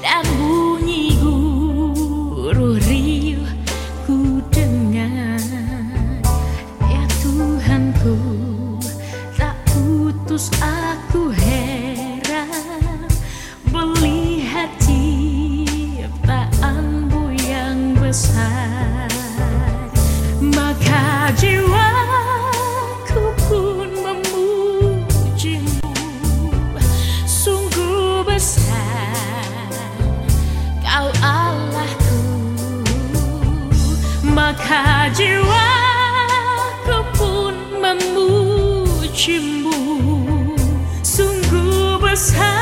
Dan bunyi guru riuh ku dengar. Ya Tuhanku tak putus aku heran. Melihat ciptaanmu yang besar. Maka jiwaku sungguh besar